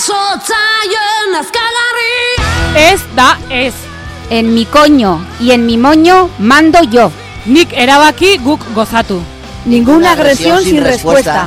jasotzaion azkagarri Ez da ez. En mi coño y en mi moño mando yo. Nik erabaki guk gozatu. Ninguna agresión sin respuesta.